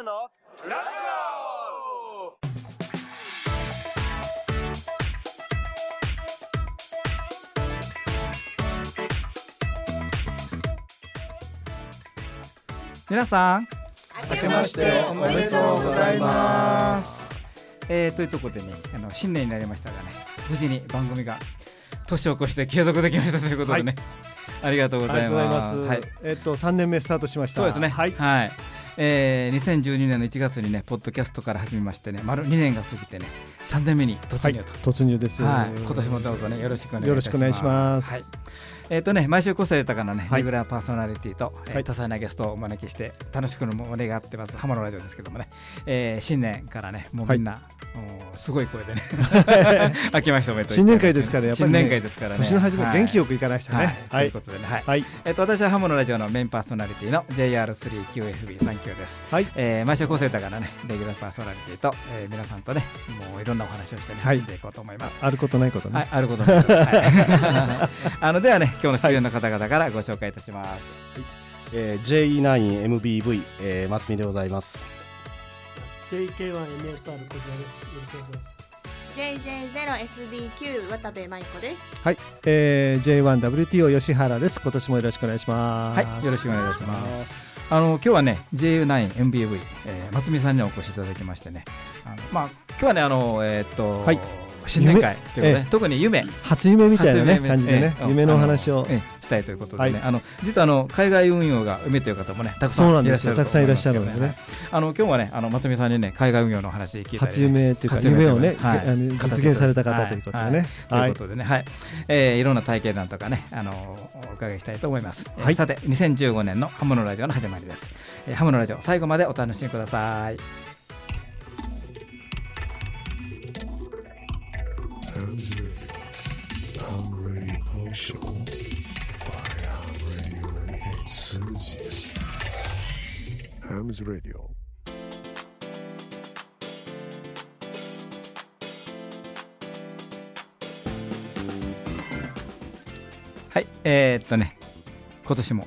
ムのラジ皆さん明けましておめでとうございます。えー、というところでねあの新年になりましたがね無事に番組が年を越して継続できましたということでね、はい、ありがとうございます。はい、えっと3年目スタートしました。そうですね。はい、はいえー、2012年の1月にねポッドキャストから始めましてね丸2年が過ぎてね3年目に突入と、はい、突入です、はい、今年もどうぞねよろしくお願いします。よろしくお願いします、はいえっ、ー、とね毎週個性豊かなね、はい、レギュラーパーソナリティと、はい、多彩なゲストをお招きして楽しくのも願ってます。浜野ラジオですけどもね、えー、新年からねもうみんな、はい、すごい声でね。明けましておめでとう新年会ですからやっぱり、ね、新年会ですからね。年の始め元気よくいかないとね、はい、とい。うことでね。はい、はい、えっ、ー、と私は浜野ラジオのメインパーソナリティの JR3QFB39 です、はい。えー、毎週個性豊かなねレギュラーパーソナリティと、えー、皆さんとねもういろんなお話をしてね、進んでいこうと思います。あることないことね、はい、あることないこと、はい、あのではね今日の出演の方々方からご紹介いたします、はい。えー、JE9MBV、えー、松見でございます。JK1MSR こちらです。よろしくお願いします。JJ0SDQ 渡部舞子です。はい、えー、J1WTO 吉原です。今年もよろしくお願いします。はい、よろしくお願いします。あの今日はね JU9MBV、えー、松見さんにお越しいただきましてね、あのまあ今日はねあのえー、っと、はい、新年会ということで、特に夢。初夢みたいなね感じでね、夢のお話を。したいということでね、あの実はあの海外運用が夢という方もねたくさんいらっしゃるたくさんいらっしゃるのでね、あの今日はねあの松見さんにね海外運用の話聞いたり、初夢というか夢をね、実現された方ということでね、ということでね、はい、えいろんな体験談とかねあのお伺いしたいと思います。さて2015年のハムのラジオの始まりです。ハムのラジオ最後までお楽しみください。はいえー、っとね今年も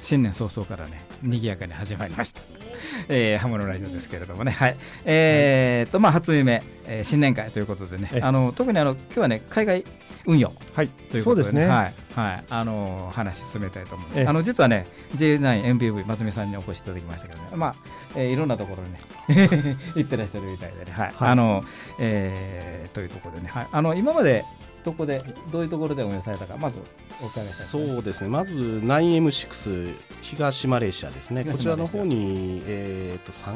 新年早々からね賑やかに始まりました。えー、ハムのラジオですけれどもね、はい、えー、っとまあ初夢、えー、新年会ということでね、あの特にあの今日はね海外運用はい。ということで、ね、ね。はい、はい、あの話進めたいと思います。あの実はね J9MBV 松見さんにお越しいただきましたけどね、まあ、えー、いろんなところにね 行ってらっしゃるみたいでね、はい、はい、あの、えー、というところでね、はい、あの今までどこでどういうところで運営されたかまずお伺いしたいそうですね。まず 9M6 東マレーシアですね。こちらの方にえっ、ー、と3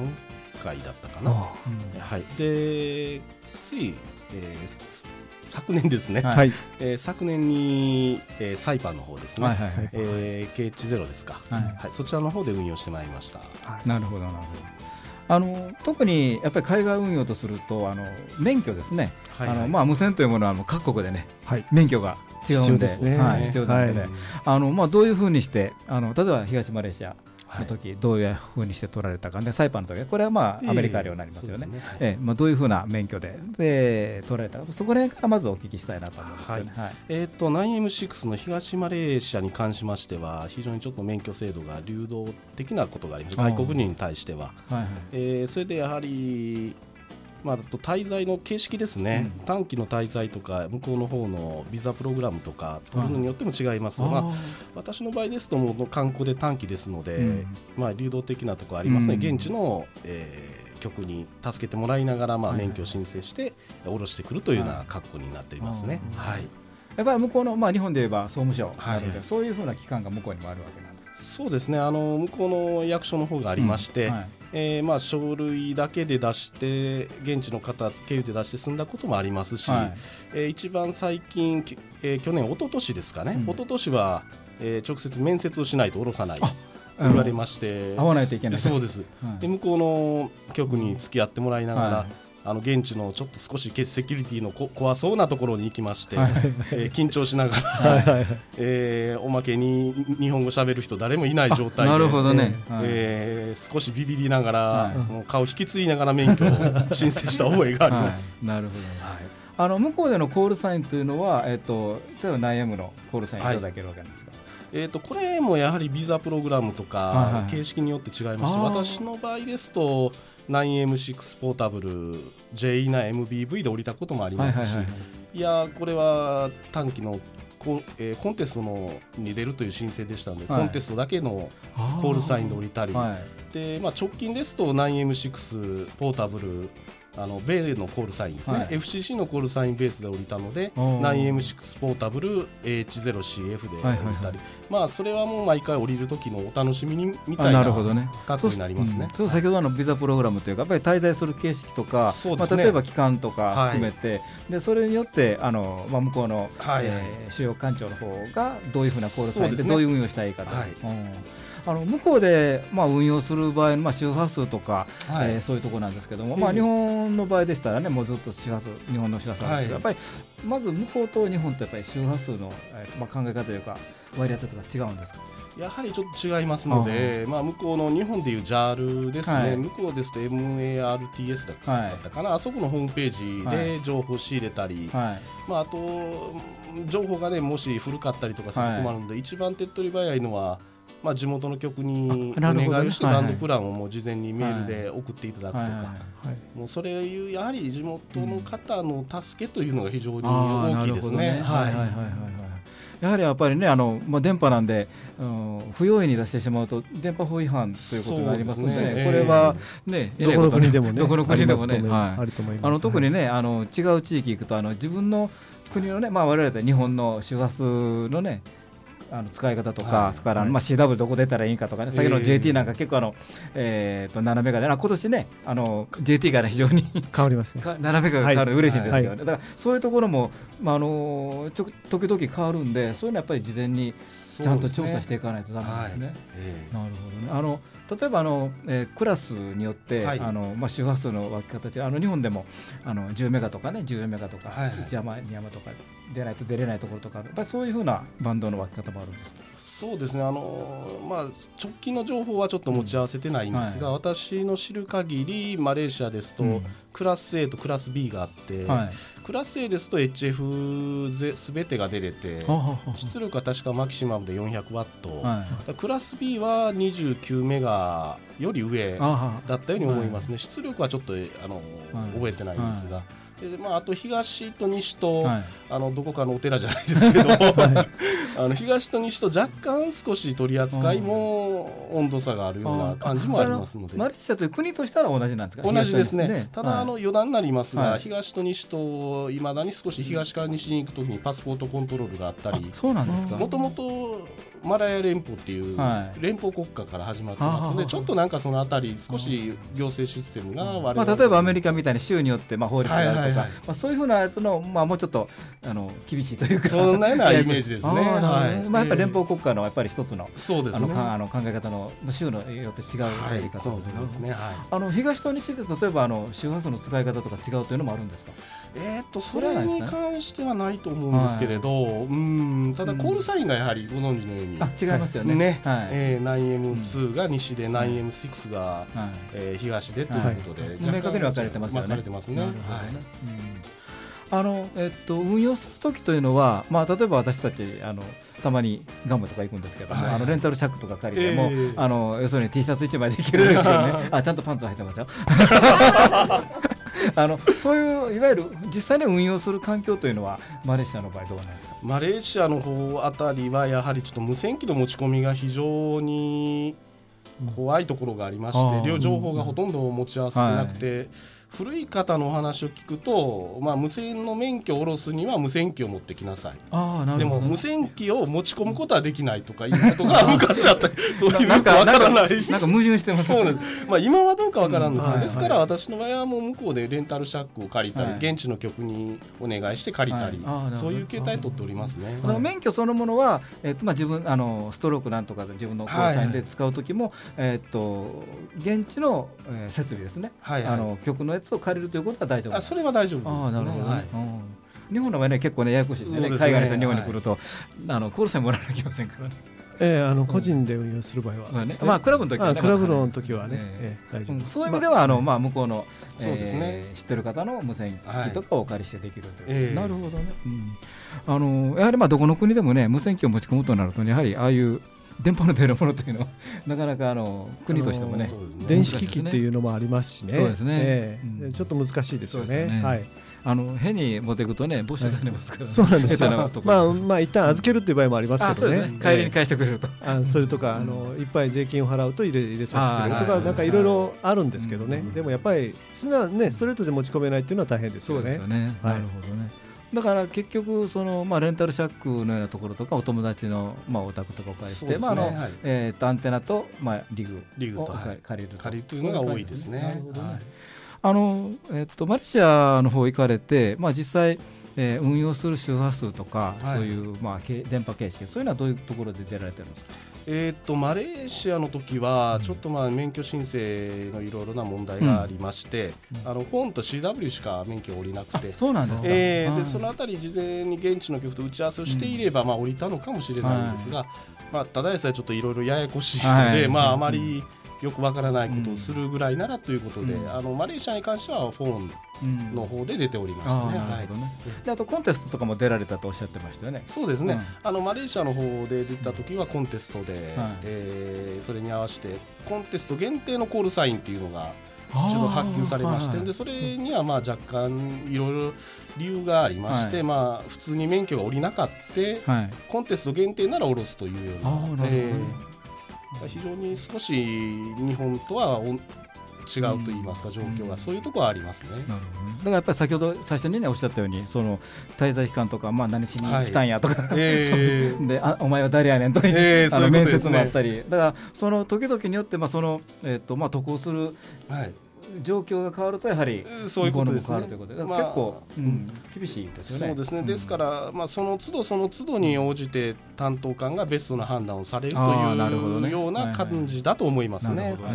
回だったかな、うん、はい。でつい、えー、昨年ですね、はい、えー、昨年に、えー、サイパンの方ですね、はいはいはい、えー、ケーチゼロですか、はい、はい、そちらの方で運用してまいりました。はい、なるほどなるほど。あの特にやっぱり海外運用とするとあの免許ですね、はいはい、あのまあ、無線というものは各国でね、はい、免許が違うんで。必要ですね、はい、必要なので、はい、あのまあ、どういうふうにしてあの例えば東マレーシアの時、どういうふうにして取られたか。でサイパンの時これはまあアメリカ領になりますよね、ええ。まあ、どういうふうな免許でで取られた。かそこら辺からまずお聞きしたいなと思いますね、はい。えーと、と 9M6 の東マレーシアに関しましては非常にちょっと免許制度が流動的なことがあります。外国人に対しては、はいはい。えー、それでやはりまあ、と滞在の形式ですね、うん、短期の滞在とか向こうの方のビザプログラムとか取るのによっても違いますが、まあ、私の場合ですともう観光で短期ですので、うん、まあ、流動的なところありますね、うん、現地の、えー、局に助けてもらいながら、まあ、免許を申請して下ろしてくるというような格好になっていますね。はい、やっぱり向こうの、まあ、日本で言えば総務省。なので、はい、そういうふうな機関が向こうにもあるわけなんですそうですね。あの向こうの役所の方がありまして、はいえー、まあ書類だけで出して現地の方経由で出して済んだこともありますし、はい、えー、一番最近、えー、去年一昨年ですかね、うん、一昨年は、えー、直接面接をしないと下ろさない。言われまして。会わないといけない。そうです、はい、で向こうの局に付き合ってもらいながら、はいあの現地のちょっと少しセキュリティのこ怖そうなところに行きまして、はい、えー、緊張しながら、はい、えー、おまけに日本語しゃべる人誰もいない状態でなるほどね、えー、少しビビりながら、はい、もう顔引き継いながら免許を申請した覚えがあります。なるほど、はい。あの向こうでのコールサインというのは、えっと、例えばナイアムのコールサインいただけるわけなんですか、えーと、これもやはりビザプログラムとか形式によって違いますし、私の場合ですと 9M6 ポータブル JE な MBV で降りたこともありますし、いやこれは短期のコ,、えー、コンテストのに出るという申請でしたので、はい、コンテストだけのコールサインで降りたり、はい、でまあ、直近ですと 9M6 ポータブルあの米のコールサインですね、はい、FCC のコールサインベースで降りたので 9M6 ポータブル H0CF で降りたり、まあそれはもう毎回降りる時のお楽しみにみたいな格好になりますね。そう、うん、先ほどのビザプログラムというかやっぱり滞在する形式とか、ね、まあ、例えば期間とか含めて、はい、でそれによってあの、まあ、向こうの、はい、えー、主要官庁の方がどういうふうなコールサインでどういう運用したいかと。はい、うんあの向こうで、まあ、運用する場合の、まあ、周波数とか、はい、えー、そういうところなんですけども、まあ、日本の場合でしたらねもうずっと周波数日本の周波数なんですけど、やっぱりまず向こうと日本とやっぱり周波数の、えーまあ、考え方というか割り当てとか違うんですか？やはりちょっと違いますので、まあ、向こうの日本でいう JAL ですね、はい、向こうですと MARTS だったかな、はい、あそこのホームページで情報を仕入れたり、はい、まあ、あと情報がねもし古かったりとかすると困るので、一番手っ取り早いのはまあ、地元の局にお願いをしてバンドプランをもう事前にメールで送っていただくとか、もうそれいうやはり地元の方の助けというのが非常に大きいですね。やはりやっぱりねあの、まあ、電波なんで、うん、不用意に出してしまうと電波法違反ということになりますので、ね、これはね、どこの国でもね、どこの国でもね、あると思います。あの特にねあの違う地域行くとあの自分の国のね、まあ我々日本の周波数のねあの使い方とか、はい、それから、まあ、CW どこ出たらいいかとかね、先の JT なんか結構あの、えー、と斜めがで、今年ね、あの JT が、ね、非常に変わりますね。斜めが変わる、嬉しいんですけどね、だからそういうところも、まあ、あのちょ時々変わるんで、そういうのはやっぱり事前にちゃんと調査していかないとだめですね。なるほどね。あの例えばあの、えー、クラスによって、はい、あのまあ、周波数の分け方あの日本でもあの10メガとかね14メガとか、はいはい、1山2山とか出ないと出れないところとかやっぱりそういうふうなバンドの分け方もあるんですか？そうですね。あの、まあ、直近の情報はちょっと持ち合わせてないんですが、うん。はい、私の知る限りマレーシアですと、うん、クラス A とクラス B があって、はい、クラス A ですと HF すべてが出れて出力は確かマキシマムで400ワット、はい、クラス B は29メガより上だったように思いますね、出力はちょっとあの、覚えてないんですが。でまあ、あと東と西と、はい、あのどこかのお寺じゃないですけど、はい、あの東と西と若干少し取り扱いも温度差があるような感じもありますので。マレーシアという国としたら同じなんですか？同じですね、ね、ただ、あの余談になりますが、東と西といまだに少し東から西に行くときにパスポートコントロールがあったり。そうなんですか？もともとマラヤ連邦っていう連邦国家から始まってますので、ちょっとなんかそのあたり少し行政システムが悪い、まあ、例えばアメリカみたいに州によってまあ法律があるとか、まあ、そういうふうなやつの、まあ、もうちょっとあの厳しいというか。そんなようなイメージですね。はい。まあ、やっぱり連邦国家のやっぱり一つのそうです、ね、あの考え方の州のよって違うやり方ですね。あの東と西で例えばあの周波数の使い方とか違うというのもあるんですか？えー、っとそれに関してはないと思うんですけれど、はい、うんただコールサインがやはりご存知のように、あ違いますよね。ね、はい、えー、9M2 が西で 9M6 が、はい、えー、東でということで、明確に分かれてますよね。分かれてますね。はい。あのえっと運用する時というのは、まあ例えば私たちあの。たまにガムとか行くんですけど、はい、あのレンタルシャックとか借りても、えー、あの要するに T シャツ1枚できるんですけどね。あちゃんとパンツ履いてますよ あのそういういわゆる実際に運用する環境というのはマレーシアの場合どうなんですか？マレーシアの方あたりはやはりちょっと無線機の持ち込みが非常に怖いところがありまして、両情報がほとんど持ち合わせてなくて。はい古い方のお話を聞くと、まあ、無線の免許を下ろすには無線機を持ってきなさい。あなるほどでも無線機を持ち込むことはできないとかいうことが昔あった。そういうよくわからない。なんか矛盾してますそうなんです、まあ、今はどうかわからんですよ、うん、ですから私の場合はもう向こうでレンタルシャックを借りたり、はい、現地の局にお願いして借りたり、はい、そういう形態取っておりますね、はい、免許そのものは、えーとまあ、自分あのストロークなんとかで自分の交際で使う時も、はい。はい、えーと、現地の、えー、設備ですね、はいはい、あの局のやつを借りるということは大丈夫あそれは大丈夫です、あなるほど、ね、はい。日本の場合ね結構ねややこしいですね、海外の人日本に来ると、あのコールさえもらわなきゃいけませんから。ね。えー、あの個人で運用する場合は、ね、まあクラブの時は、ね、クラブの時はね、えー、大丈夫、そういう意味ではあのまあ向こうのそうですね、知ってる方の無線機とかをお借りしてできるという、なるほどね、あのやはりまあどこの国でもね無線機を持ち込むとなるとやはりああいう電波の出るものというのは なかなかあの国としてもね電子機器っていうのもありますしね。そうですね、えー、ちょっと難しいですよね。はい。あの変に持っていくとね没収されますから、ね、そうなんですよ。まあまあ一旦預けるっていう場合もありますけどね。ね。帰りに返してくれると。あそれとかあのいっぱい税金を払うと入れ入れさせてくれるとかなんかいろいろあるんですけどね。でもやっぱり素直ねストレートで持ち込めないっていうのは大変ですよね。そうですよね。なるほどね。だから結局その、まあ、レンタルシャックのようなところとかお友達の、まあ、お宅とかを借りて、ね、まああの、はい、えー、とアンテナと、まあ、リグリグと、はい、借りると。借りるというのが多いですね。なるほどね、はい。あのえっと、マレーシアの方行かれて、まあ、実際、えー、運用する周波数とか、はい、そういう、まあ、電波形式そういうのはどういうところで出られてるんですか？えー、っとマレーシアの時はちょっとまあ免許申請のいろいろな問題がありまして、うん、あのフォンと CW しか免許を降りなくて。そうなんですえー、でそのあたり事前に現地の局と打ち合わせをしていれば、まあ降りたのかもしれないんですが、はい、まあ、ただでさえちょっといろいろややこしいので、はい、まああまりよくわからないことをするぐらいならということで、うん、あのマレーシアに関してはフォンの方で出ておりましたね。はい、であとコンテストとかも出られたとおっしゃってましたよね。そうですね。うん、あのマレーシアの方で出た時はコンテストで、はい、えー、それに合わせてコンテスト限定のコールサインっていうのが一度発給されまして、でそれにはまあ若干いろいろ理由がありまして、はい、まあ普通に免許が下りなかった、はい、コンテスト限定なら下ろすというような。なえー非常に少し日本とは違うと言いますか、状況が、そういうところはありますね。だからやっぱり先ほど最初に、ね、おっしゃったように、その滞在期間とか、まあ、何しに来たんやとか、はいえー、であお前は誰やねんとか、えー、あの面接もあったり、だからその時々によって、まあそのえーとまあ、渡航する、はい状況が変わるとやはりそういうことですね。結構、うん、厳しいですよね。そうですね。ですから、まあその都度その都度に応じて担当官がベストな判断をされるというような感じだと思いますね。はいはいはい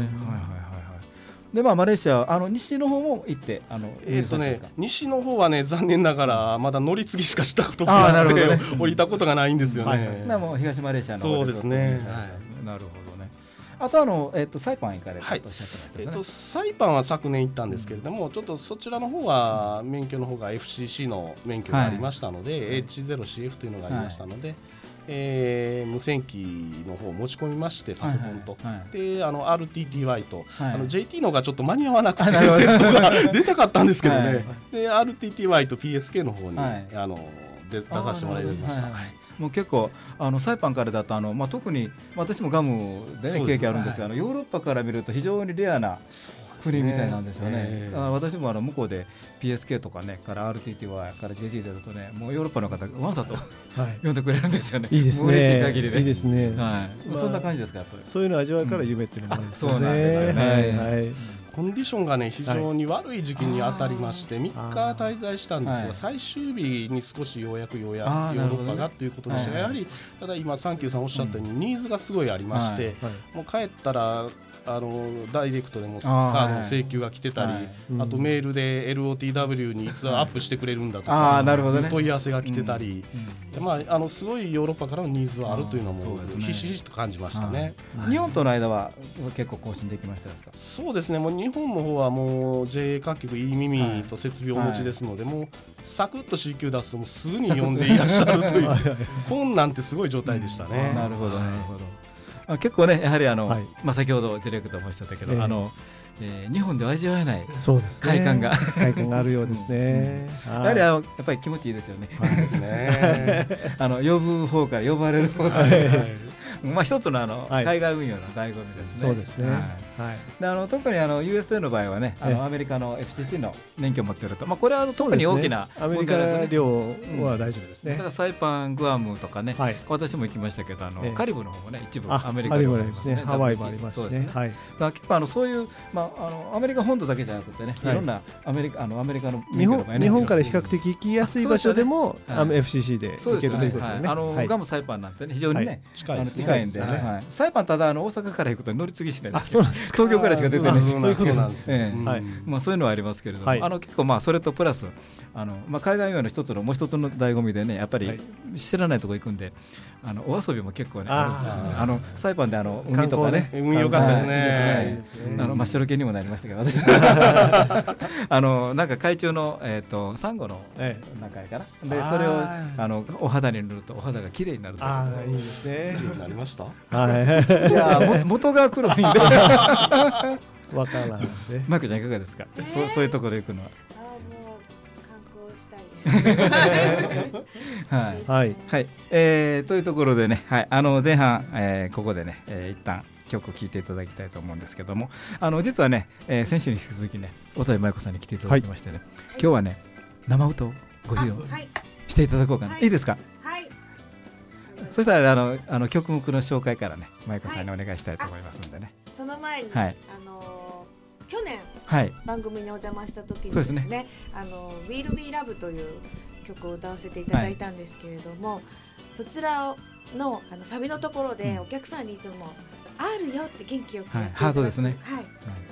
でまあ、マレーシアあの西の方も行ってあの、えーとね、西の方はね残念ながらまだ乗り継ぎしかしたことがなくて、ね、降りたことがないんですよね。はい、も東マレーシアのそうですね。はい、なるほど。あとあの、えっ、ー、と、サイパン行かれたとおっしゃってました、ね、えっ、ー、と、サイパンは昨年行ったんですけれども、うん、ちょっとそちらの方は免許の方が FCC の免許がありましたので、はい、H0CF というのがありましたので、はい、えー、無線機の方を持ち込みましてパソコンと、はい。はいはい、であの RTTY と、はい、あの JT のがちょっと間に合わなくてセットが 出たかったんですけどね、はい。RTTY と PSK の方に、はい、あので出させてもらいました。もう結構あのサイパンからだとあの、まあ、特に私もガムで、ね、経験あるんですが、はい、ヨーロッパから見ると非常にレアな国みたいなんですよね。えー、私もあの向こうで PSK とかねから RTTY から JT だとねもうヨーロッパの方わざと、はい、呼んでくれるんですよね。いいですね。嬉しい限りで。いいですね。はい。まあ、そんな感じですかやっぱり。そういうの味わいから夢っていうのもあるんですね。そうなんですよね。はい。はいコンディションがね非常に悪い時期に当たりまして、3日滞在したんですが、最終日に少しようやくようやくヨーロッパがということでしたが、やはりただ今、サンキューさんおっしゃったように、ニーズがすごいありまして、もう帰ったらあのダイレクトでもカードの請求が来てたり、あとメールで LOTW にい。つアップしてくれるんだとか、問い合わせが来てたり、まあ、あのすごいヨーロッパからのニーズはあるというのもひしひしと感じましたね、日本との間は結構更新できましたそうですね。もう日本の方はもう JA 各局いい耳と設備をお持ちですので、もうサクッと C 級出すともうすぐに呼んでいらっしゃるという本なんてすごい状態でしたね。なるほどなるほど。あ結構ねやはりあの、はい、まあ先ほどディレクターもおっしゃったけど、えー、あのえー、日本では味わえない快感が、ね、快感があるようですね。やはりあのやっぱり気持ちいいですよね。はいですね。あの呼ぶ方から呼ばれる方から、はいまあ一つのあの、海外運用の醍醐味ですね。そうですね。はい。であの特にあの USA の場合はね、あのアメリカの FCC の免許を持っていると、まあこれは特に大きな、アメリカ領は大丈夫ですね。だからサイパングアムとかね、私も行きましたけどあのカリブの方もね一部アメリカ領ですね。ハワイもありますしね。はい。だ結構あのそういうまああのアメリカ本土だけじゃなくてね、い。ろんなアメリカあのアメリカの日本日本から比較的行きやすい場所でも FCC で行けるということでね。あのガムサイパンなんてね非常にね近いんで、サイパンただあの大阪から行くと乗り継ぎしないです。東京からしか出てない。そういうことなんです。はい。まあそういうのはありますけれども、あの結構まあそれとプラスあのまあ、海外用の一つのもう一つの醍醐味でねやっぱり知らないとこ行くんであのお遊びも結構ねああのサイパンであの海とかね。海良かったですね。あのまあ白系にもなりましたけど。あのなんか海中のえっ、ー、とサンゴの中かな。でそれをあのお肌に塗るとお肌が綺麗になるああいいですね。なりました？はい。いや元が黒いんで。わからんね。マイクちゃんいかがですか、えー、そうそういうところ行くのははい、はい、はい、えー、というところでね、はい、あの前半、えー、ここでね、えー、一旦曲を聴いていただきたいと思うんですけども、あの実はね、えー、先週に引き続きね、小谷舞子さんに来ていただきましてね、はい、今日はね、生歌をご披露していただこうかな、はい、いいですか？はい。そしたらあのあの曲目の紹介からね、舞子さんにお願いしたいと思いますんでね。その前に、はい、あの去年、はい、番組にお邪魔した時にですね、すね。あの Will Be Love という曲を歌わせていただいたんですけれども、はい、そちらのあのサビのところでお客さんにいつも、あるよって元気よくはい、ハードですね、はい、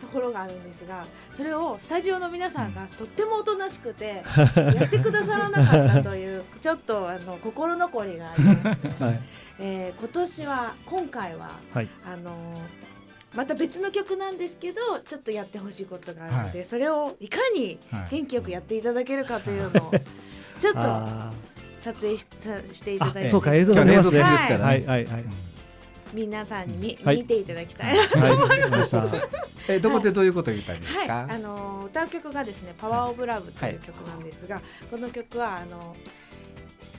ところがあるんですがそれをスタジオの皆さんがとってもおとなしくて、やってくださらなかったという ちょっとあの心残りがありまして、はい、えー、今年は今回は、はい、あのまた別の曲なんですけどちょっとやってほしいことがあるので、はい、それをいかに元気よくやっていただけるかというのをちょっと撮影ししていただいて。そうか映像が出ますね、はい、はいはいはい。皆さんにみ、はい、見ていただきたいなと思います。はい、えどこでどういうことを言ったんですか？はい、あの歌う曲がですね、パワーオブラブという曲なんですが、この曲はあの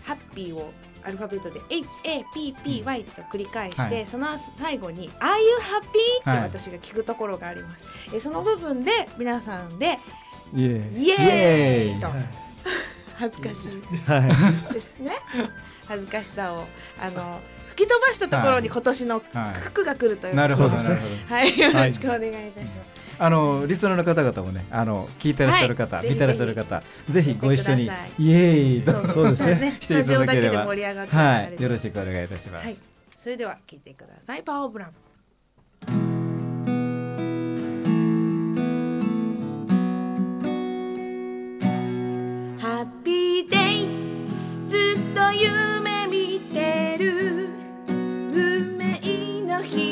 ハッピーをアルファベットで HAPPY と繰り返して、うんはい、その最後に「Are you happy?」って私が聞くところがあります、はい、えその部分で皆さんで「イエーイ!」と、恥ずかしい。ですね。恥ずかしさをあの吹き飛ばしたところに今年の服が来るという、なるほどはい。よろしくお願いいたします、あのリスナーの方々もね、あの聞いてらっしゃる方、はい、見てらっしゃる方、ぜひご一緒にイエーイと そうですね していただければ、はい、よろしくお願いいたします。はい、それでは聞いてください。パワーブラム。ハッピーデイズずっと夢見てる運命の人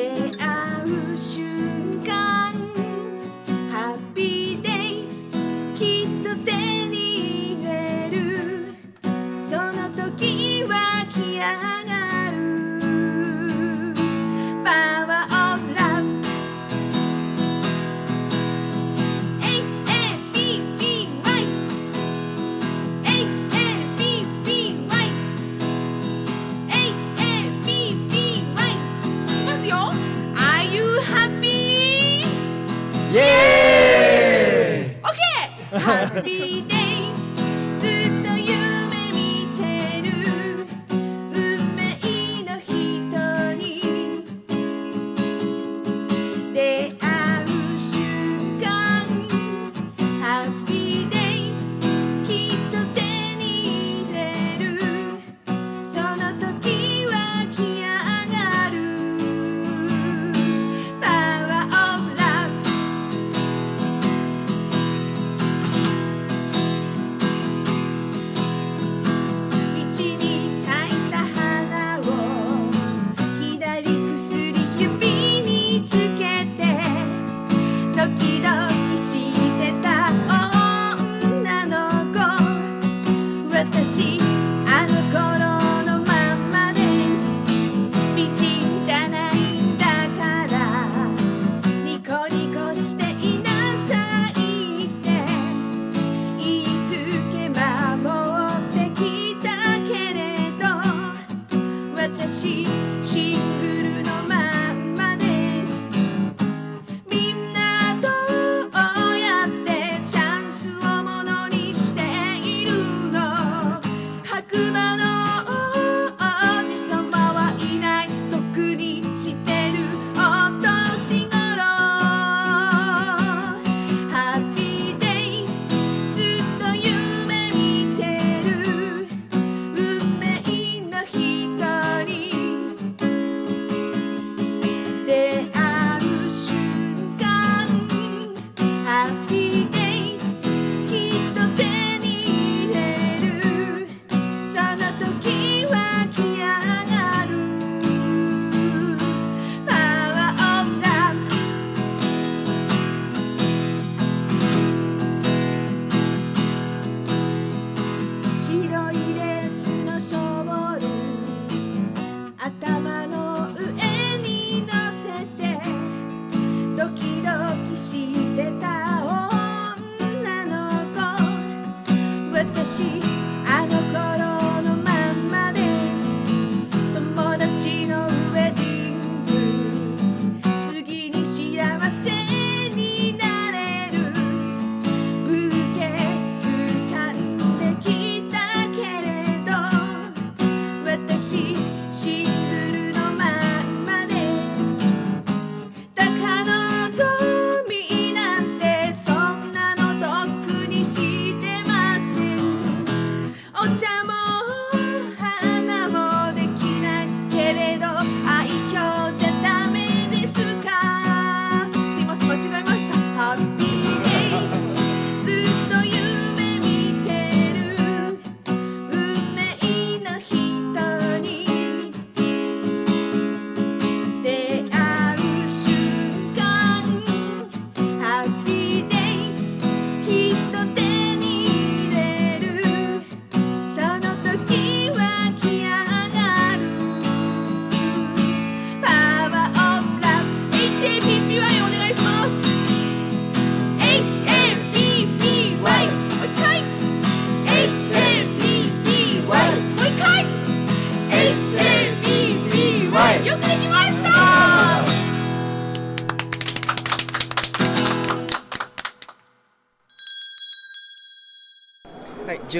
ジ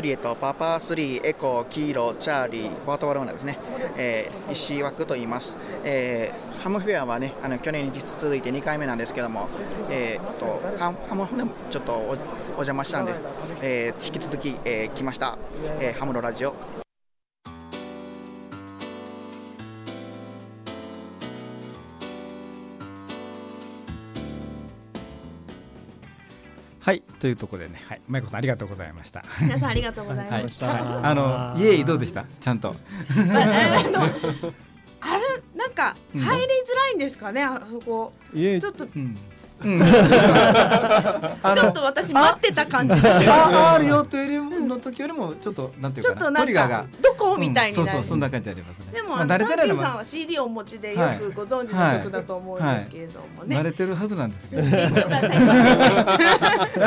Juliett, Papa 3, Echo, Kilo, Charlie, portable one ですね、えー、石枠と言います、えー、ハムフェアはねあの去年に実続いて2回目なんですけども、えー、とハムフェアもちょっとお邪魔したんです、えー、引き続き、えー、来ました、えー、ハムのラジオ。はいというところでね、はい、舞子さんありがとうございました。皆さんありがとうございました。はい、あのイエイどうでした？ちゃんと。あれなんか入りづらいんですかね、あそこ。ちょっと。うん ちょっと私待ってた感じあるよというの時よりもちょっとなんていうかちょっとなんかどこみたいにそうそうそんな感じありますね。でもサンキューさんは CD をお持ちでよくご存知の曲だと思うんですけれどもね。慣れてるはずなんですけどや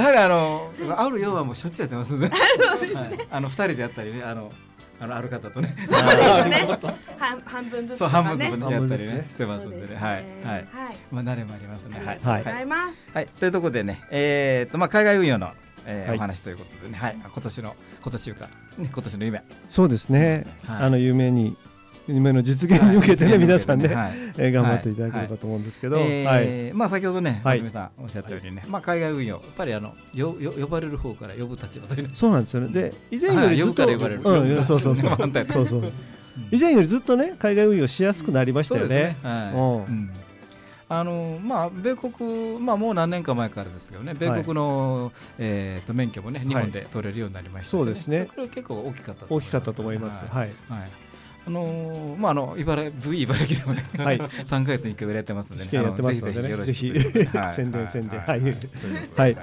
はりあのあるよはもうしょっちゅうやってますねあの二人でやったりねあのあのある方とね。半分ずつ、半分ずつやったりねしてますんでね。はい。はい。まあ慣れもありますね。はい。はい。はい。というところでね、えっとまあ海外運用のえーお話ということでね、はい、今年の今年いうか、ね、今年の夢。そうですね、あの夢に夢の実現に向けてね、皆さんね、え頑張っていただければと思うんですけど、はい。まあ先ほどね、はじめさんおっしゃったようにね、まあ海外運用やっぱりあのよよ呼ばれる方から呼ぶ立場というそうなんですよね。で以前よりずっと、うん、そうそうそう、そうそう。以前よりずっとね海外運用しやすくなりましたよね。はい。あのまあ、米国、まあ、もう何年か前からですけどね、米国の、はい、えーと、免許もね、日本で取れるようになりました、ね。はい、そうですね。これ結構大きかった、大きかったと思います。はい。はいあのー、まああの茨 V 茨城でもね、はい、3か月に1回ぐらいやってますんで、ね、試験やってますのでね、ぜひ 宣伝宣伝。はい。はい。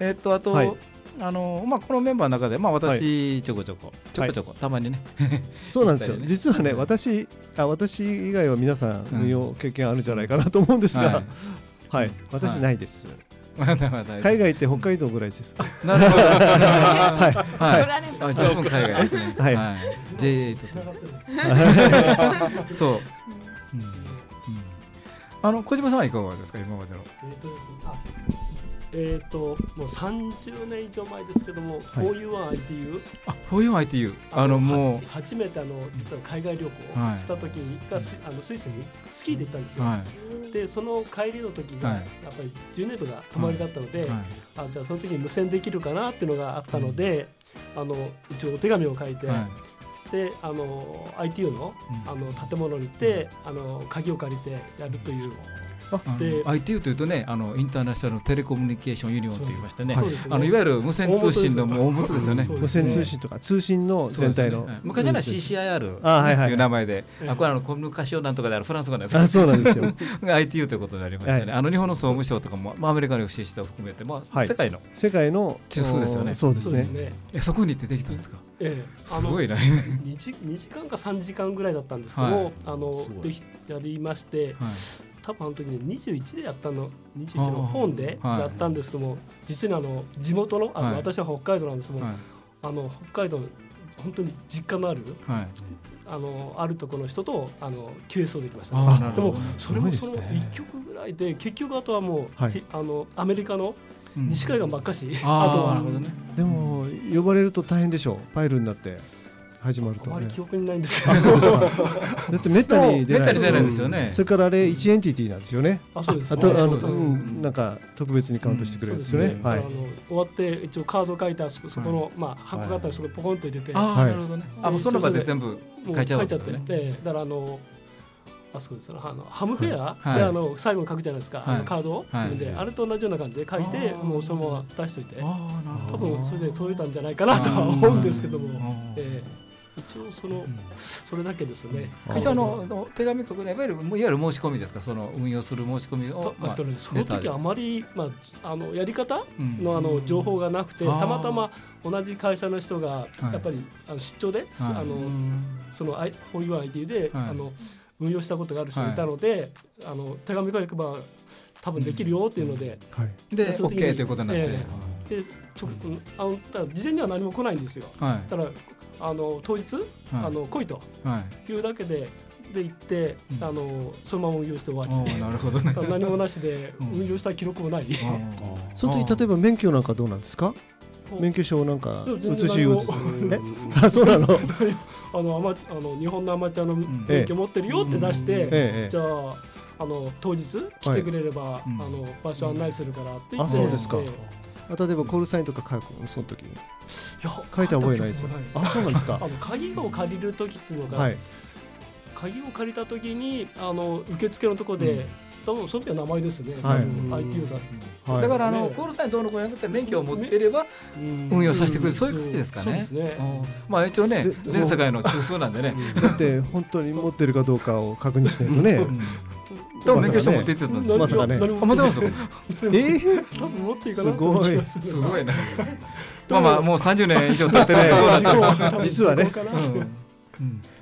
えっとあと、はい、あのまあこのメンバーの中でまあ私ちょこちょこちょこちょこたまにね。そうなんですよ。実はね私あ私以外は皆さん運用経験あるんじゃないかなと思うんですが、はい。私ないです。まだまだ海外って北海道ぐらいです。なるほど。はい。はい。十分海外ですね。はい。J8 と。そう。あの小島さんはいかがですか？今までの。えっとですね。えっ、ー、ともう30年以上前ですけども、はい、4U1ITU あ 4U1ITU あのもう。初めてあの実は海外旅行した時が、はい、あのスイスにスキーで行ったんですよ、はい、でその帰りの時が、やっぱり10年度が泊まりだったので、あじゃあその時に無線できるかなっていうのがあったので、あの一応お手紙を書いて、であの ITU の,、あの建物に行って、あの鍵を借りてやるというで ITU というとねあのインターナショナルテレコミュニケーションユニオンと言いましてね、あのいわゆる無線通信の大元ですよね。無線通信とか通信の全体の、昔は CCIR という名前で、あこれあのコミュニカションなんとかであるフランス語なんですあそうなんですよ。ITU ということになりましてね、あの日本の総務省とかも、まあ、アメリカの FCC を含めて、まあ世界の。世界の中枢ですよね。そうですね。えそこに行ってできたんですか？ええ、すごいな。2時2時間か3時間ぐらいだったんですけど、あのでやりまして。多分あの時に21でやったの21の本でやったんですけども、実にあの地元のあの、私は北海道なんですけども、あの北海道本当に実家のある、あのあるところの人とあの QS をできました、ね、でもそれもその1曲ぐらいで結局あとはもう、あのアメリカの西海岸ばっかし、あとは、でも呼ばれると大変でしょう。パイルになって始まると、ね、あまり記憶にないんですよ。そうですか。だってめったに出ない。ないですよね。それからあれ一エンティティなんですよね。あ、そうです。あとあのうんなんか特別にカウントしてくれるんですよね。はい。あの終わって一応カード書いたそこのまあ箱があったらそこポコンと入れて。あ、なるほどね。あ、もうその場で全部書いちゃう。書いちゃって。だからあの。あそうですあのハムフェアで、あの最後に書くじゃないですか、あのカードを自分で、あれと同じような感じで書いてもうそのまま出しといて多分それで届いたんじゃないかなとは思うんですけども、えー、一応その、それだけですね。一応の手紙書くいわゆるいわゆる申し込みですか？その運用する申し込みを。あとねその時あまりまああのやり方？のあの情報がなくて、たまたま同じ会社の人がやっぱりあの出張で、あのそのホイワン ID で、あの運用したことがある人がいたので、あの手紙書けば多分できるよっていうので、で OK ということになって。でちょあの事前には何も来ないんですよ。はい、だからあの当日、はい、あの来いと。い。うだけで、で行って、あのそのまま運用して終わり。なるほどね。何もなしで運用した記録もない。その時例えば免許なんかどうなんですか？免許証なんか写しようえ？あそうなの？あのあまあの日本のアマチュアの免許持ってるよって出して、じゃああの当日来てくれれば、あの場所案内するからって言って、あそうですか、例えばコールサインとか書くその時に。いや書いた覚えないですよ。あそうなんですか？あの鍵を借りる時っていうのが、はい、鍵を借りた時にあの受付のところで、多分その時は名前ですね、はい、IT ユーザー、だ。からあの、コールサインどうのこうやって免許を持っていれば運用させてくれる、そういう感じですかね。ね。まあ一応ね全世界の中枢なんでね。だって本当に持ってるかどうかを確認しないとね。多分免許証持ってたんでまさかね。持ってます？え？え、多分持っていかなすごい。すごいな。まあまあもう30年以上経ってね。実はね。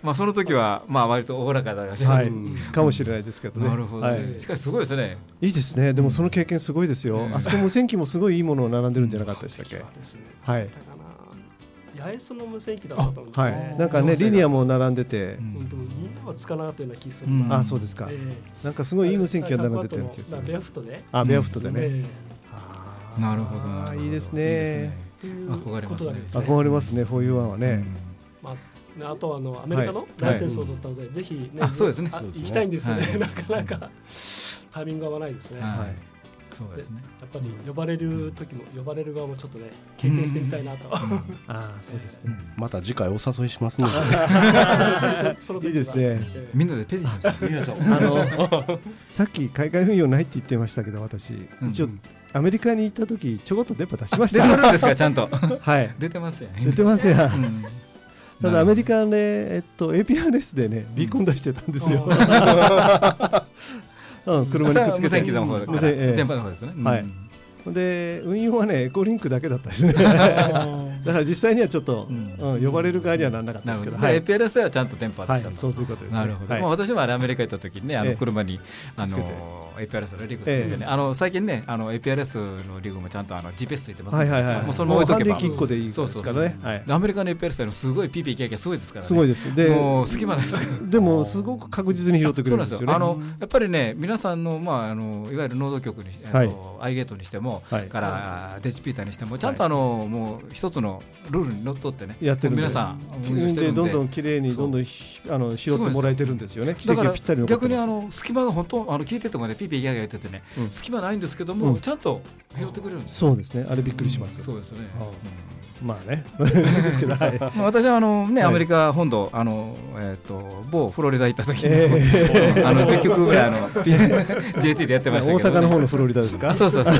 まあその時はまあ割とおおらかだはい、かもしれないですけどね。なるほど、しかしすごいですね。いいですね。でもその経験すごいですよ。あそこ無線機もすごいいいものを並んでるんじゃなかったでしたっけ？はい。八重洲の無線機だったと思うんですはい。なんかねリニアも並んでて、本当みんなはつかなかったような気する。あ、そうですか。なんかすごいいい無線機が並んでてる気がする。ベアフットで。あ、ベアフットでね。なるほど。いいですね。憧れますね。憧れますね。フォーユーワンはね。あとあのアメリカのライセンスを取ったので、ぜひね、そうですね。行きたいんですよね。なかなかタイミング合わないですね。はい。そうですね。やっぱり呼ばれる時も呼ばれる側もちょっとね経験してみたいなと。ああそうですね。また次回お誘いしますので。いい ですね。みんなでペディしましょう。あのさっき海外運用ないって言ってましたけど私一応アメリカに行った時ちょこっと電波出しました。出てるんですかちゃんと。はい。出てますよ。出てますよ。ただアメリカね、えっと、APRS でね、ビーコン出してたんですよ。うん、車にくっつけて。電波の方ですね。はい。で運用はねエコリンクだけだったですね だから実際にはちょっと、うん、呼ばれる側にはならなかったですけど、はい、APLS ではちゃんと電波でした、そういうことです、なるほど、まあ、私もあれアメリカ行った時にねあの車に、あの APRS のリグついてね、あの最近ねあの APRS のリグもちゃんとあの GPS ついてますので、もうそのまま置いとけば。1個でいいですからね。アメリカの APRS のすごい PPKK すごいですからね。すごいです。でもう隙間ないですでもすごく確実に拾ってくれるんですよね。あのやっぱりね皆さんのまああのいわゆるノード局にあのアイゲートにしてもからデジピーターにしてもちゃんとあの、もう一つのルールにのっとってね。やってる皆さんでどんどん綺麗にどんどんあの拾ってもらえてるんですよね。だから逆にあの隙間が本当あの聞いててもねピーピーギャギャ言っててね、隙間ないんですけども、ちゃんと拾ってくれるんですそうですね。あれびっくりします、そうですね、まあね。ですけど、はい、私はあのね、アメリカ本土あのえっ、と某フロリダ行った時に、あの10曲ぐらいあの JT でやってました大阪の方のフロリダですか？そうそうそう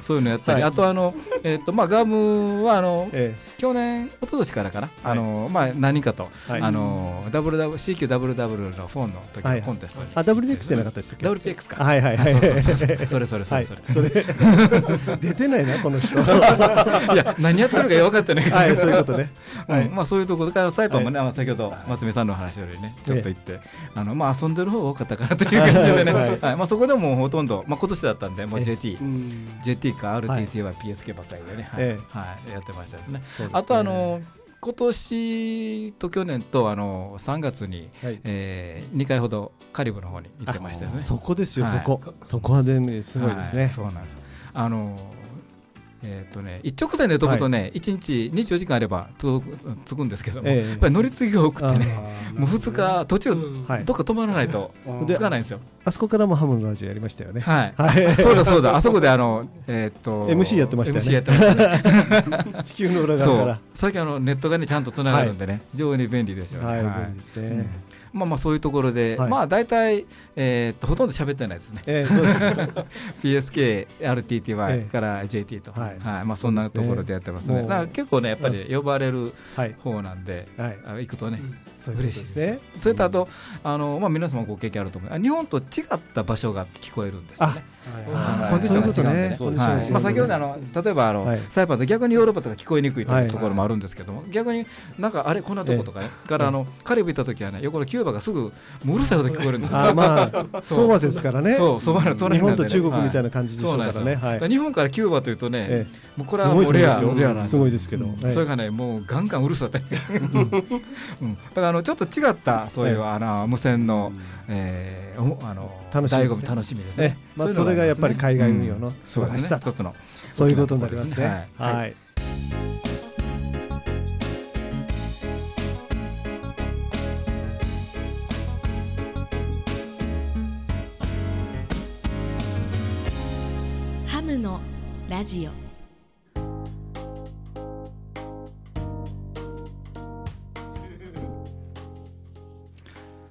そう。いうのやったり、あとあのえっ、とまあガムはあの、去年一昨年からかな、あのまあ何かと、あの WW CQWW のフォンの時のコンテストあ WPX じゃなかったですか WPX か。はいはい。はい それそれそれそれ。出てないなこの人。いや何やってるか分かってない。はいそういうことね。はい。まあそういうところからサイパンもね先ほど松見さんの話よりねちょっと言ってあのまあ遊んでる方が多かったかなという感じでね。はいまあそこでもほとんどまあ今年だったんでもう JT JT か RTT は PSK ばっかりでね。はいやってましたですね。あとあの今年と去年とあの3月に、はい、えー、2回ほどカリブの方に行ってましたですね。そこですよ、はい、そこそこは全部すごいですね、はい、そうなんです。あのえーとね、一直線で飛ぶとね、はい、1日24時間あれば着くんですけども、えー、やっぱり乗り継ぎが多くてね、もう2日、途中、どっか止まらないと着かないんですよ。あそこからもハムのラジオやりましたよね。はい、はい、そうだそうだ、あそこであの、えっ、ー、と、MC やってましたよね。やってましたね。地球の裏側から。最近あのネットがねちゃんとつながるんでね、はい、非常に便利ですよね。はい、便利ですね。うんまあまあそういうところで、はい、まあ大体、えー、っとほとんど喋ってないですね。えー、そうです PSK、RTTY から JT と、えー、はい、はい、まあそんなところでやってますね。だから結構ねやっぱり呼ばれる方なんで、はい、行くとね、うん、嬉しいですね。それとあとあのまあ皆様ご経験あると思う。日本と違った場所が聞こえるんですよね。コンディションが違うんでね。はい。まあ先ほどあの例えばあの、サイパーで逆にヨーロッパとか聞こえにくいというところもあるんですけども、逆になんかあれこんなとことかね、からあのカリブ行った時はね横のキューバがすぐもううるさいこと聞こえるんですあまあ 相和ですからね。そう相和の隣日本と中国みたいな感じでしょうからね、はい、日本からキューバというとね、ええ、もうこれはもうレア。レアすごいですけど、それがねもうガンガンうるさい、うん、だからあのちょっと違ったそういう、あの無線の、えー、あの醍醐味楽しみですね、まあそれれがやっぱり海外運用の素晴らしさ、一つの。そういうことになりますね。はい。ハムのラジオ。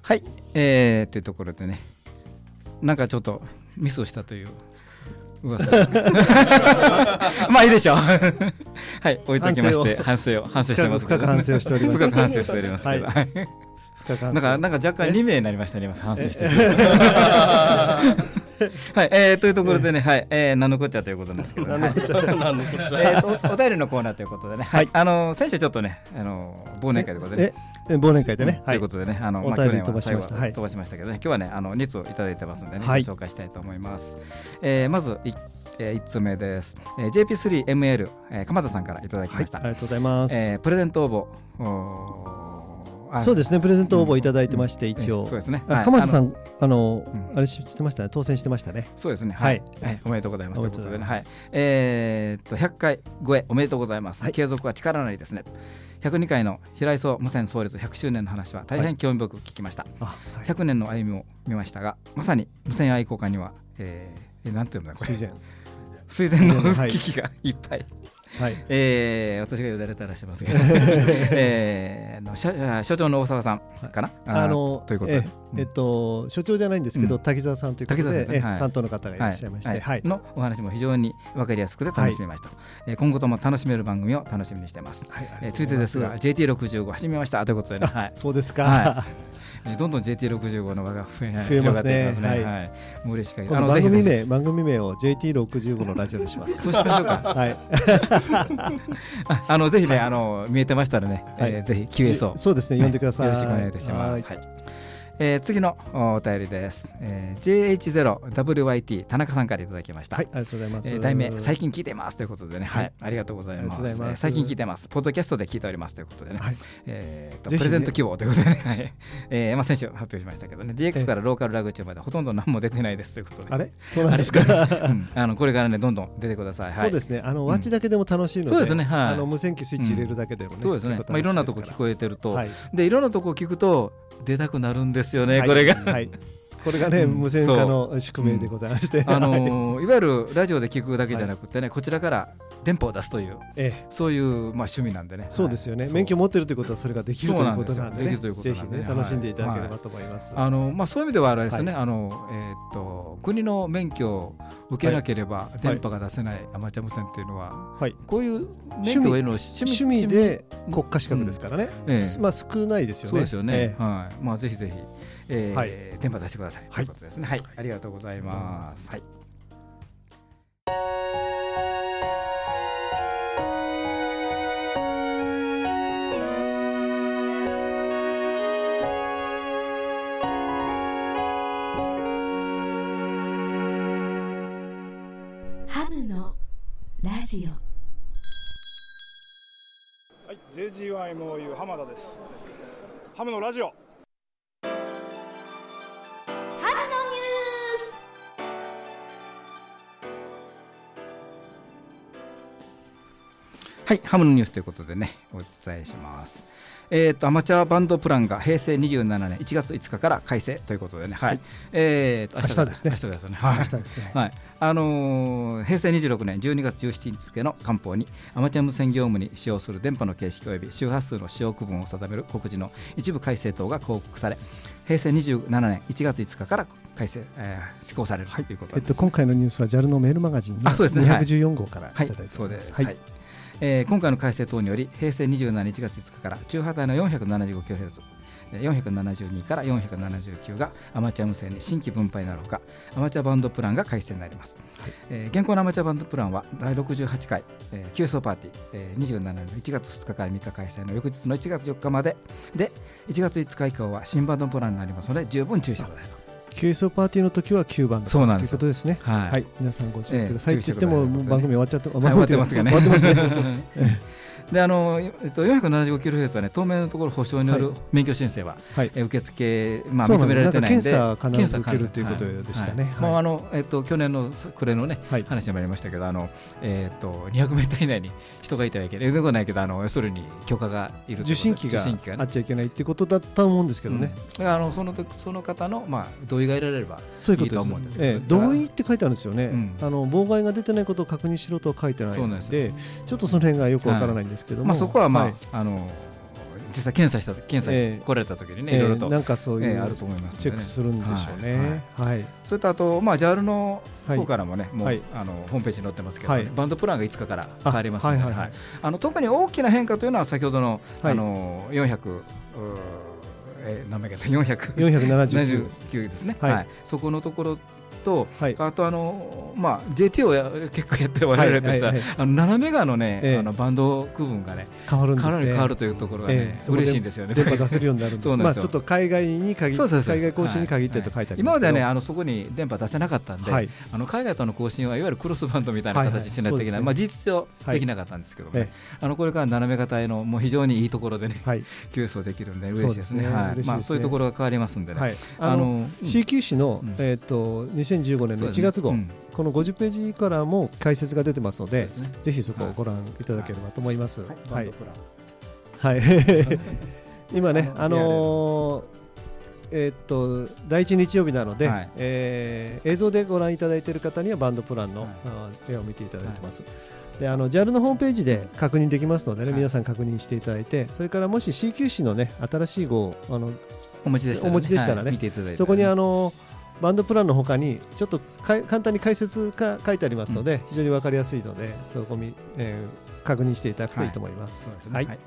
はい、えー、というところでね。なんかちょっとミスをしたという噂。まあいいでしょう。はい置いときまして反省を。反省してます深く反省をしております。深く反省しておりますけど、はい。なんかなんか若干2名になりましたね反省して。はい、えー、というところでね、はい、えー、何のこっちゃということなんですけど、ね、えお便りのコーナーということでね、はい、あの先週ちょっとね、あの忘年会ということで、忘年会でね、ということでね、あのお便り飛ばしました、飛ばしましたけどね、今日はね、あの2ついただいてますんでね、ご紹介したいと思います。えー、まずえー、1つ目です。えー、JP3ML、えー、鎌田さんからいただきました。ありがとうございます。えー、プレゼント応募。そうですねプレゼント応募いただいてまして、一応、そうですね。鎌田さんあの、あれ知ってました？ね当選してましたね。そうですねはい、おめでとうございます。ということでねはい。えっと100回超えおめでとうございます、継続は力なりですね102回の平磯無線創立100周年の話は大変興味深く聞きました、はい、100年の歩みを見ましたがまさに無線愛好家には、えー、なんていうんだこれ。水前水前の危機がいっぱいはい、えー、私がよだれたらしてますけど、えー、の所所長の大沢さんかな、あのということで、えっと所長じゃないんですけど、滝沢さんということで、担当の方がいらっしゃいまして、はい。のお話も非常に分かりやすくて楽しめました、はえ今後とも楽しめる番組を楽しみにしています。はいえ続いてですが JT65 始めました。ということでね、はい、そうですか、はい。どんどん JT65 の輪が増え増えますね。はい。はい、もう嬉しかった。番組名番組名を JT65 のラジオにします。そうしましょうか。はい。あのぜひねあの見えてましたらね、えぜひ QS をそうですね読んでください。よろしくお願いいたします。はい。えー、次のお便りです、えー、JH0WYT 田中さんからいただきました。はいありがとうございます、えー、題名最近聞いてますということでね、はい、ありがとうございます。最近聞いてます。ポッドキャストで聞いておりますということでね、はい、えーと、ね、プレゼント希望ということでね、はい。えーまあ、先週発表しましたけどね。DX からローカルラグチューまでほとんど何も出てないですということで。あれ？そうなんですか？うん、あのこれからねどんどん出てください、はい、そうですねあの、うん、ワッチだけでも楽しいのでそうですね、はい、あの無線機スイッチ入れるだけでもね、うん、そうですね。まあ、いろんなとこ聞こえてると、はい、でいろんなとこ聞くと出たくなるんですよね、はい、これが。はいこれがね、無線化の宿命でございまして、あのいわゆるラジオで聞くだけじゃなくてね、こちらから電波を出すという、ええ、そういうまあ趣味なんでね。そうですよね。免許持ってるということはそれができるということなんでね。ぜひね楽しんでいただければと思います。あのまあそういう意味ではあれですね。あのえっと国の免許を受けなければ電波が出せないアマチュア無線っていうのは、はい、こういう免許への趣味で国家資格ですからね。まあ少ないですよね。そうですよね。はい。まあぜひぜひ。電波出してくださいということですね。はい、ありがとうございます。はい。はい、ハムのニュースということでね、お伝えします。えっ、ー、とアマチュアバンドプランが平成27年1月5日から改正ということでね、はい、はい、えっ、ー、と明日ですね。明日ですね。はい、明日ですね。はい、あのー、平成26年12月17日付の官報にアマチュア無線業務に使用する電波の形式及び周波数の使用区分を定める告示の一部改正等が報告され、平成27年1月5日から改正、えー、施行されるということです、ね、えっと今回のニュースは JAL のメールマガジンの214号からいただいてます。はい、はいえー、今回の改正等により平成27年1月5日から中波帯の 475kHz 472から479がアマチュア無線に新規分配になるほかアマチュアバンドプランが改正になります、はい、えー、現行のアマチュアバンドプランは第68回、えー、急走パーティー、えー、27年の1月2日から3日開催の翌日の1月4日までで1月5日以降は新バンドプランになりますので十分注意してくださいと QSO パーティーの時は9番そうなんということですね。はい、はい、皆さんご注意ください。って言っても番組終わっちゃって、終わってますがね。終わってますね。であの、えっと、475キロヘルツはね当面のところ保証による免許申請は、はい、え受付、まあ、認められてないんで検査受けるということでしたね。もうあの、えっと、去年の暮れのね、話にもありましたけどあの、えっと、200メートル以内に人がいてはいけない。ではないけどあの要するに許可がいる受信機があっちゃいけないっていうことだったと思うんですけどね。うん、あのそのその方の、まあ、同意が得られればいいと思うんですええ、同意って書いてあるんですよね、うん、あの妨害が出てないことを確認しろとは書いてないのでちょっとその辺がよくわからないんですけども、まあ、そこはまあ、はい、あの実際検査した検査来られた時にね、えー、いろいろと、なんかそういう、えー、あると思います、ね、チェックするんでしょうね。はい。はい、それとあとまあ JAL の方からもね、もう、あのホームページに載ってますけど、バンドプランが5日から変わりますので、はいあの特に大きな変化というのは先ほどの、あの400えー、何名か479です。ね、はい。そこのところと、はい、あとあの、まあ、JT をや結構やって我々とした。ら、あの斜め側のね、えー、あのバンド区分がね変わるんですね。変わるというところがね、えー、嬉しいんですよね。電波出せるようになるんです。まあちょっと海外に限って海外更新に限ってと書いてあります今まではねあのそこに電波出せなかったんで、はい、あの海外との更新はいわゆるクロスバンドみたいな形にしないといけない、まあ事実上できなかったんですけどね、あのこれから斜め型へのもう非常にいいところでね、はい、急走できるんで嬉しいですね。はい。まあそういうところが変わりますんでね、あの CQ 市のえっと2015年の1月月号、うん、この50ページからも解説が出てますので、ね、ぜひそこをご覧いただければと思います。はい、はい、今ね、あのー、えー、っと第一日曜日なので、はい、えー、映像でご覧いただいている方にはバンドプランの、はい、絵を見ていただいてます。であの JAL のホームページで確認できますのでね、皆さん確認していただいてそれからもし CQ のね新しい号あのお持ちでしたらね、そこにあのバンドプランのほかにちょっと簡単に解説が書いてありますので、うん、非常に分かりやすいのでそこみ、えー、確認していただくといいと思います。はい、はい。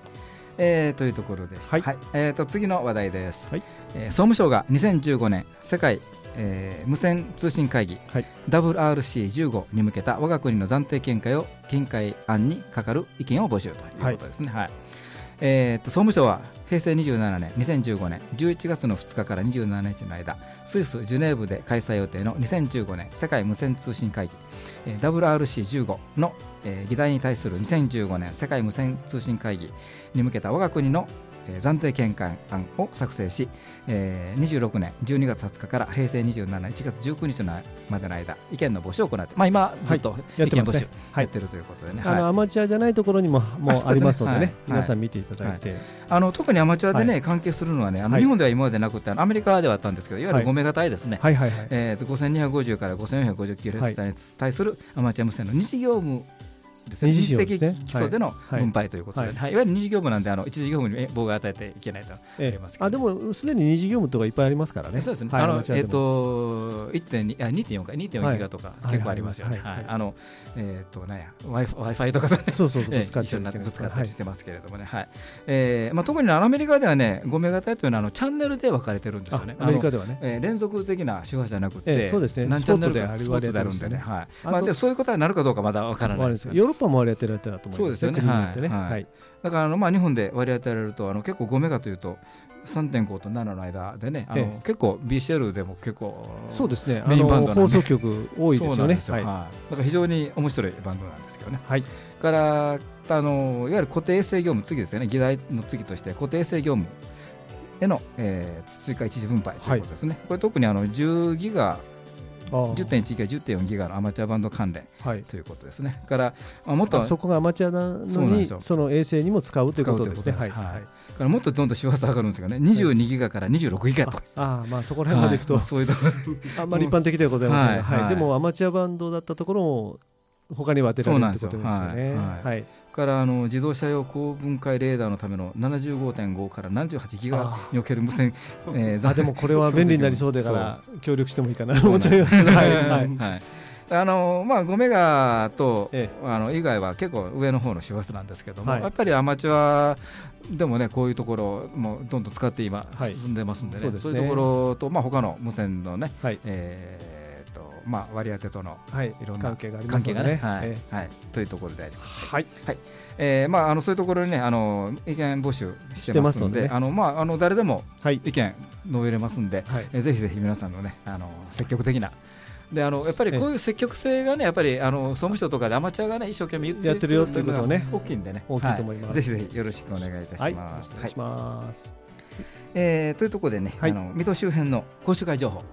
えー、というところではい、えーと、次の話題です、はい。えー、総務省が2015年世界、えー、無線通信会議、はい、WRC15 に向けた我が国の暫定見解を見解案にかかる意見を募集ということですね。はい、はいえー、と総務省は平成27年、2015年11月の2日から27日の間、スイス・ジュネーブで開催予定の2015年世界無線通信会議、えー、WRC15 の、えー、議題に対する2015年世界無線通信会議に向けた我が国のえー、暫定見解案を作成し、えー、26年12月20日から平成27年1月19日のまでの間意見の募集を行って、まあ、今ずっと意見募集やってるということでね、あのアマチュアじゃないところにももうありますのでね、皆さん見ていただいて、あの特にアマチュアでね、関係するのはねあの、日本では今までなくてアメリカではあったんですけどいわゆる5メガ帯ですね、はいはいはい。えー、5250から5450キロヘルツに対するアマチュア無線の日業務ですね、二次的基礎での分配ということで、はい。はい、いわゆる二次業務なんであの一次業務に妨害を与えていけないと。ありますあでもすでに二次業務とかいっぱいありますからね。そうですね。はい、あのえっ、ー、と一点二あ二点四か。二点四ギガとか結構ありますよね。Wi-Fi とかとね。そうそうそう、一緒になってぶつかったりしてますけれどもね。はい。えー、まあ特にアメリカではね5メガ帯というのはあのチャンネルで分かれてるんですよね。アメリカではね。えー、連続的な周波じゃなくて、そうですね。何チャンネルであるわけであるんでね。はい。まあでそういうことになるかどうかまだ分からないです。ヨーロッパも割り当てられてると思いますそうですよね。はい。だからあのまあ日本で割り当てられるとあの結構5メガというと3.5と7の間でね、あの結構 BCL でも結構そうですね。メインバンド放送局多いですよね。はい。だから非常に面白いバンドなんですけどね。はい。からあのいわゆる固定制業務次ですよね。議題の次として固定制業務への、えー、追加一時分配ということですね。これ特にあの10ギガ10.1ギガ、10.4ギガのアマチュアバンド関連ということですね。からもっとそこがアマチュアなのにその衛星にも使うということですね。はい。からもっとどんどん周波数上がるんですがね、22ギガから26ギガと。ああ、まあそこら辺までいくと、そういう あんまり一般的ではございませんが、はい。でもアマチュアバンドだったところも他には当てられるってことですよね。はい。からあの自動車用高分解レーダーのための75.5から78ギガにおける無線、えー、あでもこれは 便利になりそうだから協力してもいいかなと思っちゃいますけど、はい、はい。あのまあ、5メガと、ええ、あの以外は結構上の方の周波数なんですけども、はい、やっぱりアマチュアでもねこういうところもどんどん使って今進んでますんでね、はい、そう、ね、いうところと、まあ他の無線のね、はい、えーまあ割り当てとのい。ろんな関係がありますね。はい、はい、というところであります。はい、はい、えー、まああのそういうところにねあの意見募集してますので、あのまああの誰でも意見述べれますんで、はい、えー、ぜひぜひ皆さんのねあの積極的な。であのやっぱりこういう積極性がねやっぱりあの総務省とかでアマチュアがね一生懸命やってるよということはね大きいんでね。大きいと思います、ぜひぜひよろしくお願いいたします。はい、お願いします。えー、というところでね、あの水戸周辺の講習会情報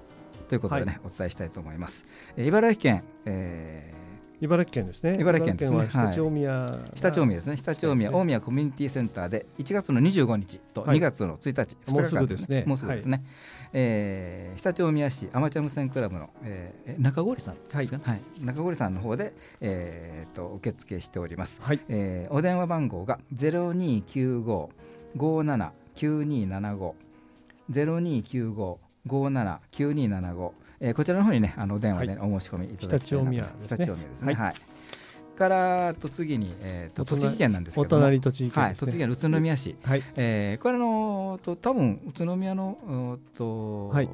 ということでね、お伝えしたいと思います。えー、茨城県、えー、茨城県ですね。茨城県ですね。常陸大宮、常陸大宮ですね。常陸大宮大宮コミュニティセンターで1月の25日と2月の1日、もうすぐですね。もうすぐですね。えー、常陸大宮市アマチュア無線クラブの、えー、中堀さんですか、はい、中堀さんの方で、えー、と受付しております。はい、えー、お電話番号が0295 579275 0295-579275、えー、こちらの方にねあのお電話で、ね、お申し込みいただきたいなと、ね、常陸大宮ですね。はい。からと次に、えー、と栃木県なんですけどお隣栃木県、ね、はい、栃木県宇都宮市、はい。えー、これのと多分宇都宮のと、はい、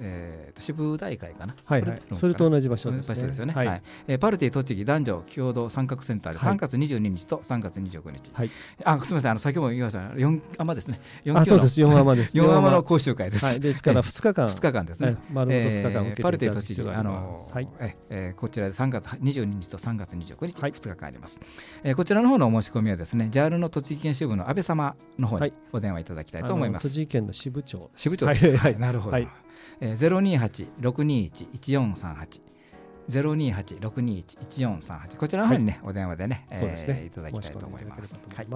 えー、支部大会かな、はいはい、それと同じ場所ですね。ですよね。はい、はい、えー、パルティ栃木男女共同参画センターで3月22日と3月29日。はい。あ、すみません、あの先ほど言いました四アマですね。あ、そうです。四アマです。四アマの講習会です。はい。ですから2日間。2日間ですね。丸ごと2日間受けてパルティ栃木あのはい。えー、こちらで3月22日と3月29日、はい、2日間あります。えー、こちらの方のお申し込みはですね、ジャールの栃木県支部の安倍様の方にお電話いただきたいと思います。栃木県の支部長。支部長です。はい。なるほど。はい。えー、028-621-1438 028-621-1438こちらの方にね、はい、お電話でね、えー、そうですね。いただきたいと思います。はい、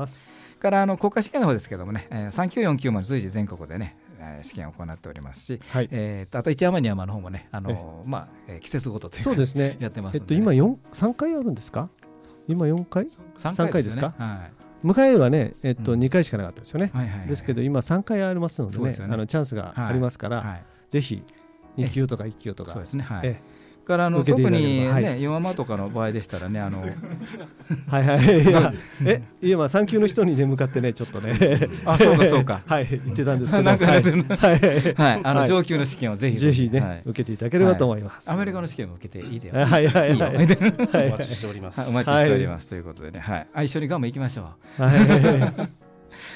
からあの国家試験の方ですけどもね、えー、3949まで随時全国でね、えー、試験を行っておりますし、はい、えー、あと一山二山の方もね、あのまあ、えー、季節ごとというそうですね。やってます、ね、えっと今四三回あるんですか？今四回？三回ですか？はい。迎えはね、えっと、2回しかなかったですよね、ですけど今3回ありますのでねあのチャンスがありますから、ぜひ2級とか1級とか。そうですね、はい、からあの特にね、岩間とかの場合でしたらね、あの はいはい、いや、え、いやまあ三級の人にね向かってね、ちょっとね、あ、そうかそうか、はい、言ってたんですけど、はい、はい、あの上級の試験をぜひぜひ。ね受けていただければと思います。アメリカの試験も受けていいでよ。はいはいはい、お待ちしております。お待ちしております。ということでね、はい、一緒にガム行きましょう。はい。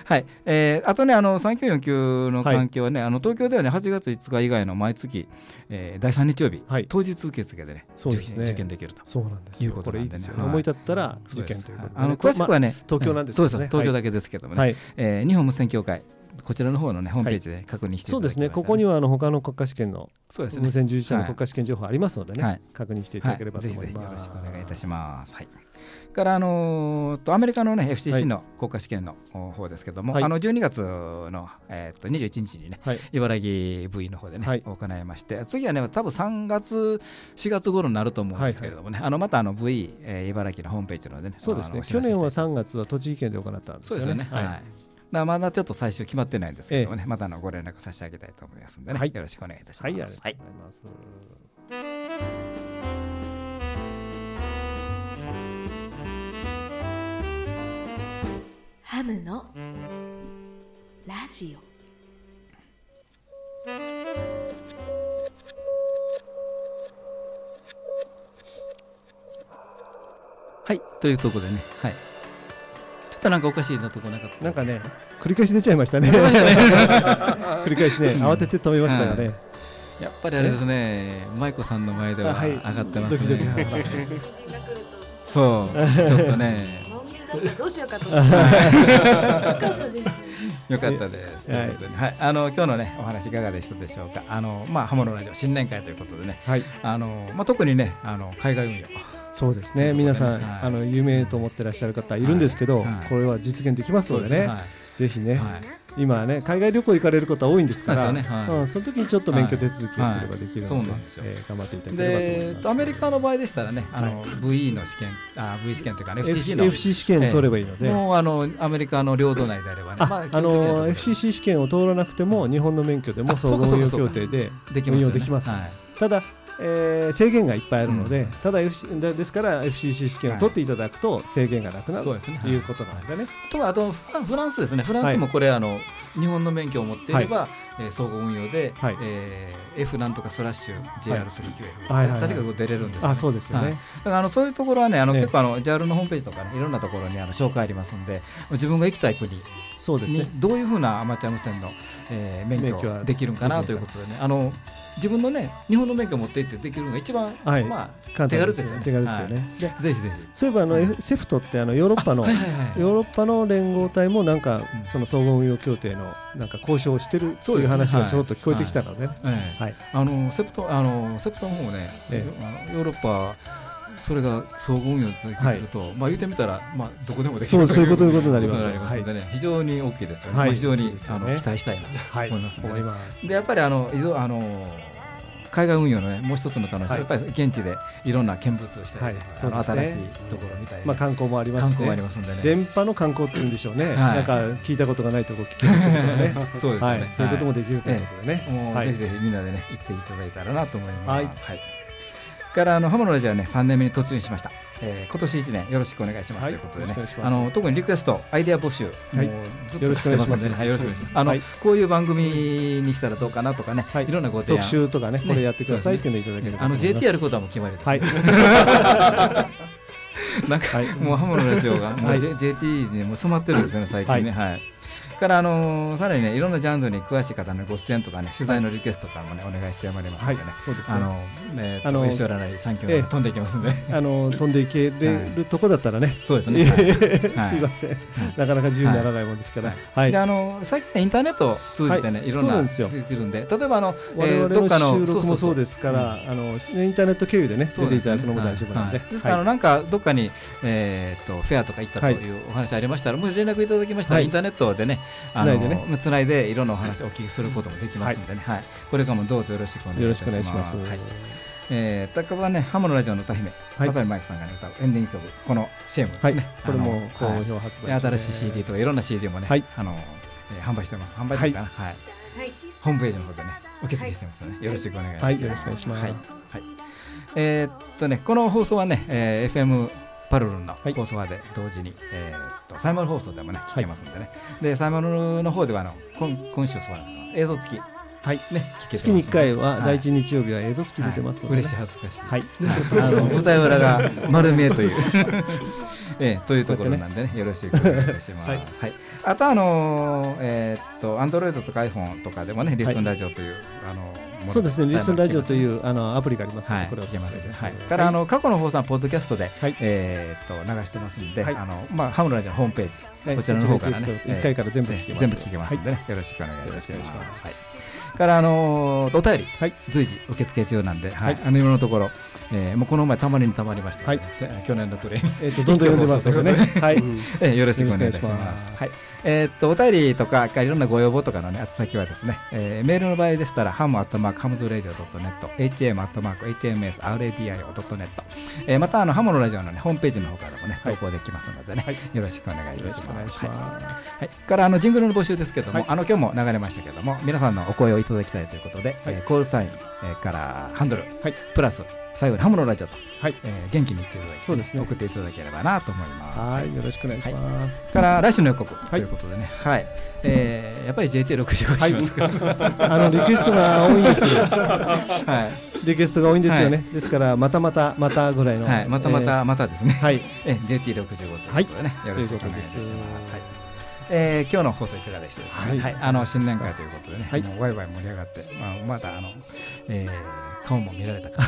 はい、えー、あとね、あの三級四級の関係はね、はい、あの東京ではね、8月5日以外の毎月、えー、第3日曜日、はい、当日受付でね、そうですね。受験できると。そうなんですいうことでね、思い立ったら受験ということで、あの詳しくはね、東京なんですそうです。東京だけですけどもね、はい。えー、日本無線協会こちらの方のねホームページで確認してそうですね。ここにはあの他の国家試験のそうですね。無線従事者の国家試験情報ありますのでね、確認していただければと思います。よろしくお願いいたします。はい。からあのとアメリカのね FCC の国家試験の方ですけども、はい、あの12月のえっと21日にね、はい、茨城 V の方でね、はい、行いまして、次はね多分3月4月頃になると思うんですけれどもね、あのまたあの V、えー、茨城のホームページのでね、そうですね。去年は3月は栃木県で行ったんですよね。そうですね。はい。だまだちょっと最終決まってないんですけどもね、ええ、またのご連絡させてあげたいと思いますのでね、はい、よろしくお願いいたします。はい、ありがとうございます。ハムのラジオ。はいというところでねはい。ちょっとなんかおかしいなとこなかった。なんかね繰り返し出ちゃいましたね。繰り返しね慌てて止めましたよね、やっぱりあれですね舞子さんの前では上がってますね、そう。ちょっとねどうしようかと思って。よかったです。よかったです。はい、はい、あの今日のねお話いかがでしたでしょうか。あのまあハモのラジオ新年会ということでね。はい。あのまあ特にねあの海外運用。そうですね。皆さん、はい、あの有名と思ってらっしゃる方いるんですけど、はい、これは実現できますのでね。ぜひね。はい今ね海外旅行行かれる方多いんですから、ねはい。うん、その時にちょっと免許手続きをすればできるので,、はいえー、頑張っていただければと思います。アメリカの場合でしたらねあの、はい、VE の試験あ V 試験というかね FCC の。FC 試験取ればいいので、えー、もうあのアメリカの領土内であればねあ、まあ、あの FCC 試験を通らなくても日本の免許でも総合運用協定で運用できます、ただえー、制限がいっぱいあるので、うん、ただ FC ですから FCC 試験を取っていただくと制限がなくなる、はい、ということなんでね。はい、とあとフランスですね。フランスもこれ、あの日本の免許を持っていれば、はい、えー、総合運用で、はい。えー、F なんとかスラッシュ JR3QF、はいはい、確か出れるんです、ね、あそうですよね、だからあのそういうところはねあの、結構あの JAL のホームページとか、ね、いろんなところにあの紹介ありますんで自分が行きたい国そうですね、どういうふうなアマチュア無線の、えー、免許ができるかなということでね。あの自分のね日本の免許を持っていってできるのが一番、はい、まあ手軽ですよね。手軽ですよね。でぜひぜひ。そういえばあの、セフトってあのヨーロッパの、ヨーロッパの連合体もなんか、その総合運用協定のなんか交渉をしてるという話がちょろっと聞こえてきたので、はい。あのセプトあのセプトの方ね、ヨーロッパそれが総合運用とできると、はい、まあ言ってみたら、まあどこでもできるそういうこということになります。のでね、非常に大きいですよね。はい、非常に、あの期待したいなと思いますので、でやっぱりあのあの海外運用のねもう一つの楽しみ、はい、やっぱり現地でいろんな見物をしたり、はいね、新しいところみたいまあ観光もありますね。ますね。電波の観光っていうんでしょうね。はい、なんか聞いたことがないところ聞けるとね。そうですね、はい。そういうこともできるということでね。もうぜひぜひみんなでね行っていただいたらなと思います。はい。はいからあのハモのラジオはね3年目に突入しました、えー、今年1年よろしくお願いします、はい、ということでね。あの特にリクエストアイデア募集、はい、もうずっとしてますので、ね、はい、よろしくお願いします、あの、はい、こういう番組にしたらどうかなとかね、はい、いろんなご提案。特集とかねこれやってくださいっていうのをいただければあの JT やることはもう決まりです、はい。なんか、もうハモのラジオがもう JT にも染まってるんですよね最近ね。はいからあのさらにねいろんなジャンルに詳しい方のご出演とかね取材のリクエストとかもねお願いしてまいりますのでね、そうですね。あのねあの一緒らない三飛んでいきますんで、あの飛んでいけるとこだったらね、そうですね、すいません、なかなか自由にならないもんですから、はい。であの最近ねインターネットを通じてね、い、ろんなできるんで例えばあの我々の収録もそうですからあのインターネット経由でね出ていただくのも大丈夫なんで、ですからなんかどっかにえっとフェアとか行ったというお話ありましたらもし連絡いただきましたらインターネットでねつないでね。つないでいろんなお話をお聞きすることもできますのでね、はい、これからもどうぞよろしくお願いします。はい、えー、高はね、ハモのラジオの歌姫、はい、渡マイクさんが、ね、歌うエンディング曲、この CM ですね。これも好評発売、新しい CD とかいろんな CD もね、はい、あの、えー、販売してます。販売というかな、はい、ホームページの方でね、受付してますので、よろしくお願いします。はい、よろしくお願いします。はい、えー、っとね、この放送はね、えー、FM パルルンの放送話で同時に、えー、とサイマル放送でもね聞けますんでね、でサイマルの方ではあの今今週そうなの映像付きはい。ね、月に1回は第一日曜日は映像付き出てますので、嬉しい恥ずかしい、はい、あの舞台裏が 丸見えという。えー、というところなんでね、よろしくお願いいたします。はい、はい、あとあのー、えー、っとアンドロイドとか iPhone とかでもね、リスンラジオという、あのそうですね、リスンラジオというあのアプリがありますので、これは聞けます。はい。からあの過去の放送はポッドキャストで、はい、えっと流してますんで、あのまあハムラジオのホームページ、こちらの方からね、一回から全部聞けます。全部聞けますんでね、よろしくお願いいたします。はい。からあのお便り、はい、随時受付中なんで、はい、あの今のところ、えー、もうこの前たまりにたまりました、はい、去年のプレイ、えっとどんどん読んでますのでね、はい、えー、よろしくお願いいたします。はい。えー、っとお便りとかいろんなご要望とかのね宛先はですね、えー、メールの場合でしたらハムアットマークハムズラディオドットネット HM アットマーク HMSRADIO ドットネット、えー、またあのハムのラジオのねホームページの方からもね投稿できますのでね、はい、よろしくお願いいたします。はい、はい、からあのジングルの募集ですけども、はい、あの今日も流れましたけども皆さんのお声をいただきたいということで、はい、えー、コールサイン、えー、からハンドル、はい、プラス最後にハムのラジオと、はいえー、元気に言っていただいて、そうですね、送っていただければなと思います。はい、よろしくお願いします。から来週の予告ということでね、はい、えー、やっぱり JT65 しますか、あのリクエストが多いんですよ。はい。リクエストが多いんですよね。ですからまたまたまたぐらいの、はい、またまたまたですね。はい。え JT65 ということでね、よろしくお願いします。はい。えー、今日の放送いかがでしたはい、はい、あの新年会ということでね、はい、もうワイワイ盛り上がって、まあ、まだあの、えー、顔も見られたか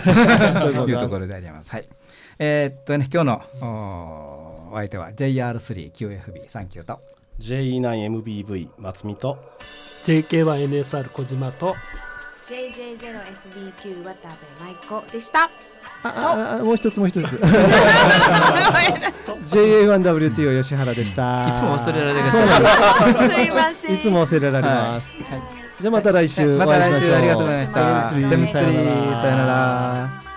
というところであります。はい。えー、っとね、今日のお相手は JR3QFB39 と。JE9MBV 松見と。JK1NSR 小島と。JJ0SDQ 渡部舞子でした。ああもう一つもう一つ JA1WTO 吉原でした。いつも忘れられがち。すいません。いつも忘れられます、はい、じゃあまた来週お会いしましょう、ありがとうございました。セムスリー。さよなら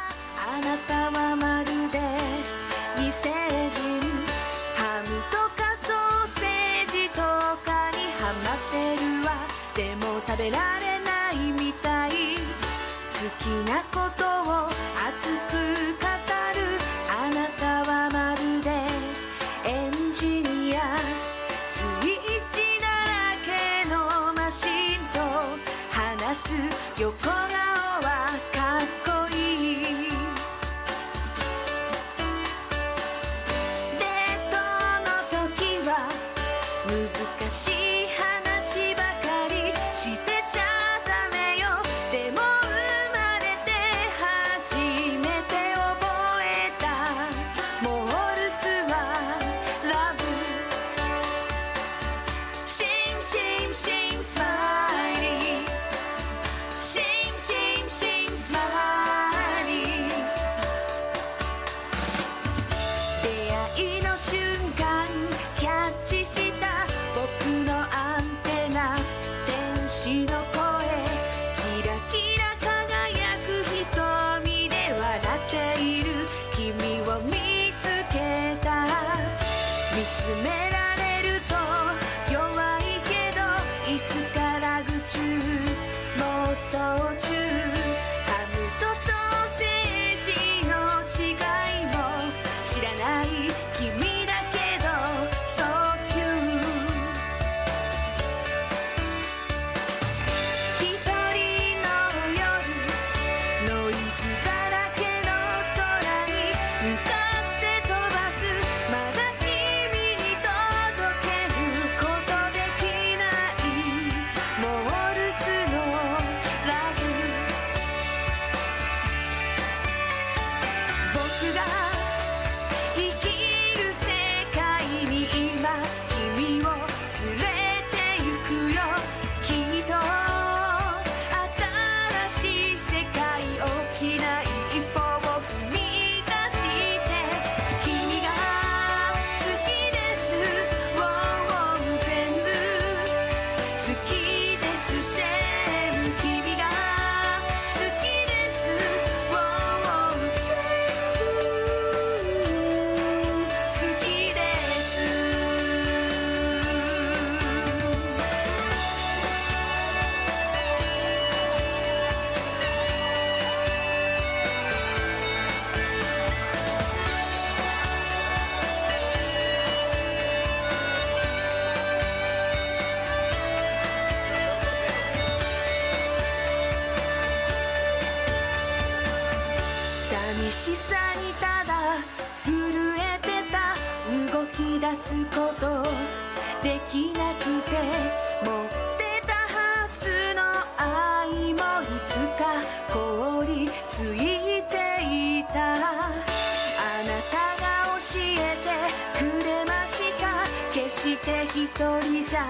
して一人じゃ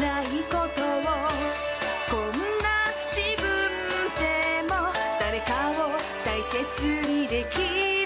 ないことを。こんな自分でも誰かを大切にできる。